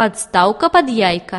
Подставка пад яйка.